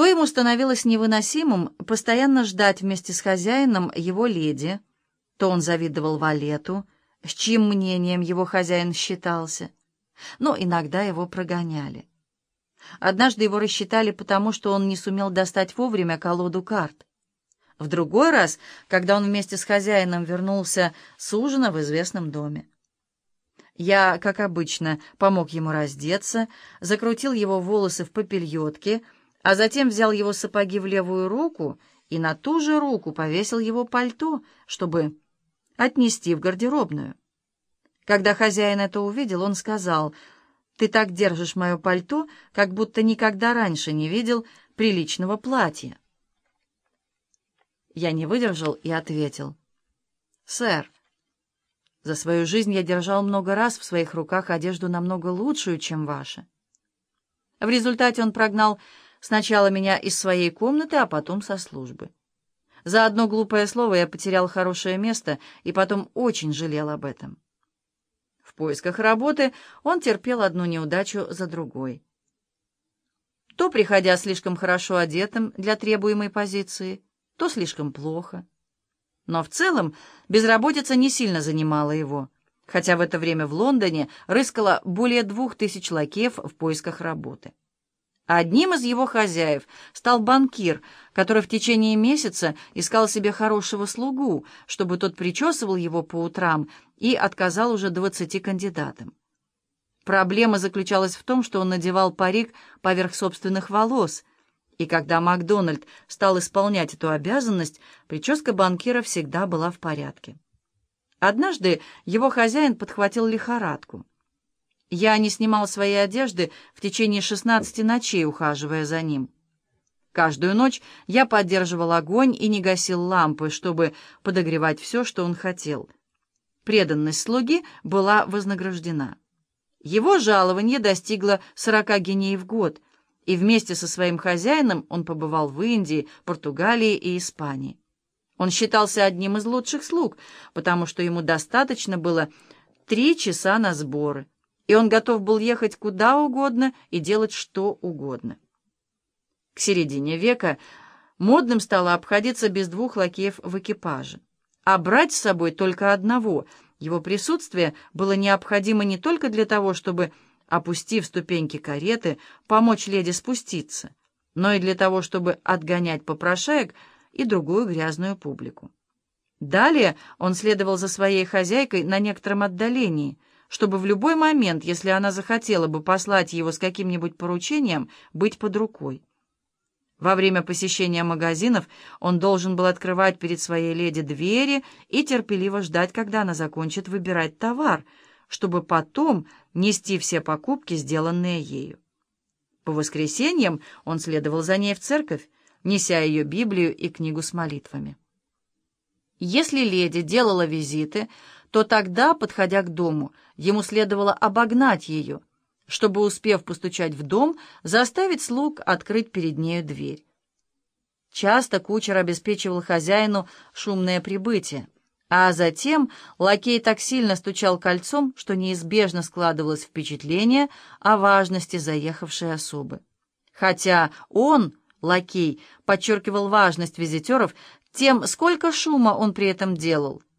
то ему становилось невыносимым постоянно ждать вместе с хозяином его леди, то он завидовал валету, с чьим мнением его хозяин считался, но иногда его прогоняли. Однажды его рассчитали потому, что он не сумел достать вовремя колоду карт. В другой раз, когда он вместе с хозяином вернулся с ужина в известном доме. Я, как обычно, помог ему раздеться, закрутил его волосы в попельотке, а затем взял его сапоги в левую руку и на ту же руку повесил его пальто, чтобы отнести в гардеробную. Когда хозяин это увидел, он сказал, «Ты так держишь мое пальто, как будто никогда раньше не видел приличного платья». Я не выдержал и ответил, «Сэр, за свою жизнь я держал много раз в своих руках одежду намного лучшую, чем ваша». В результате он прогнал сначала меня из своей комнаты, а потом со службы. За одно глупое слово я потерял хорошее место и потом очень жалел об этом. В поисках работы он терпел одну неудачу за другой. То приходя слишком хорошо одетым для требуемой позиции, то слишком плохо. Но в целом безработица не сильно занимала его, хотя в это время в Лондоне рыскало более двух тысяч лакеев в поисках работы. Одним из его хозяев стал банкир, который в течение месяца искал себе хорошего слугу, чтобы тот причесывал его по утрам и отказал уже двадцати кандидатам. Проблема заключалась в том, что он надевал парик поверх собственных волос, и когда Макдональд стал исполнять эту обязанность, прическа банкира всегда была в порядке. Однажды его хозяин подхватил лихорадку. Я не снимал своей одежды в течение 16 ночей, ухаживая за ним. Каждую ночь я поддерживал огонь и не гасил лампы, чтобы подогревать все, что он хотел. Преданность слуги была вознаграждена. Его жалование достигло 40 геней в год, и вместе со своим хозяином он побывал в Индии, Португалии и Испании. Он считался одним из лучших слуг, потому что ему достаточно было три часа на сборы и он готов был ехать куда угодно и делать что угодно. К середине века модным стало обходиться без двух лакеев в экипаже, а брать с собой только одного. Его присутствие было необходимо не только для того, чтобы, опустив ступеньки кареты, помочь леди спуститься, но и для того, чтобы отгонять попрошаек и другую грязную публику. Далее он следовал за своей хозяйкой на некотором отдалении — чтобы в любой момент, если она захотела бы послать его с каким-нибудь поручением, быть под рукой. Во время посещения магазинов он должен был открывать перед своей леди двери и терпеливо ждать, когда она закончит выбирать товар, чтобы потом нести все покупки, сделанные ею. По воскресеньям он следовал за ней в церковь, неся ее Библию и книгу с молитвами. Если леди делала визиты, то тогда, подходя к дому, ему следовало обогнать ее, чтобы, успев постучать в дом, заставить слуг открыть перед нею дверь. Часто кучер обеспечивал хозяину шумное прибытие, а затем лакей так сильно стучал кольцом, что неизбежно складывалось впечатление о важности заехавшей особы. Хотя он, лакей, подчеркивал важность визитеров тем, сколько шума он при этом делал —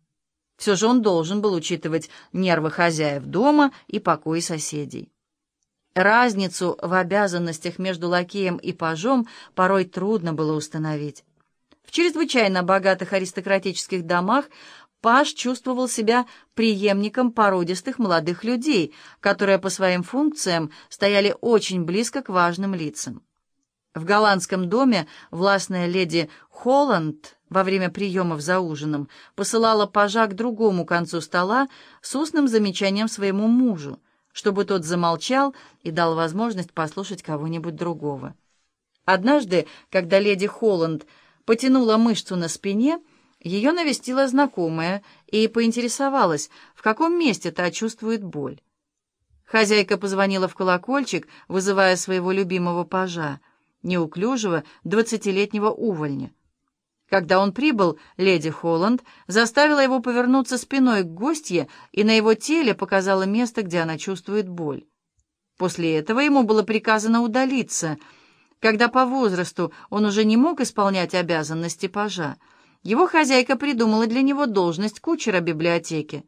все же он должен был учитывать нервы хозяев дома и покой соседей. Разницу в обязанностях между лакеем и пажом порой трудно было установить. В чрезвычайно богатых аристократических домах паж чувствовал себя преемником породистых молодых людей, которые по своим функциям стояли очень близко к важным лицам. В голландском доме властная леди Холланд во время приемов за ужином посылала пажа к другому концу стола с устным замечанием своему мужу, чтобы тот замолчал и дал возможность послушать кого-нибудь другого. Однажды, когда леди Холланд потянула мышцу на спине, ее навестила знакомая и поинтересовалась, в каком месте та чувствует боль. Хозяйка позвонила в колокольчик, вызывая своего любимого пажа, неуклюжего двадцатилетнего увольня. Когда он прибыл, леди Холланд заставила его повернуться спиной к гостье и на его теле показала место, где она чувствует боль. После этого ему было приказано удалиться. Когда по возрасту он уже не мог исполнять обязанности пажа, его хозяйка придумала для него должность кучера библиотеки,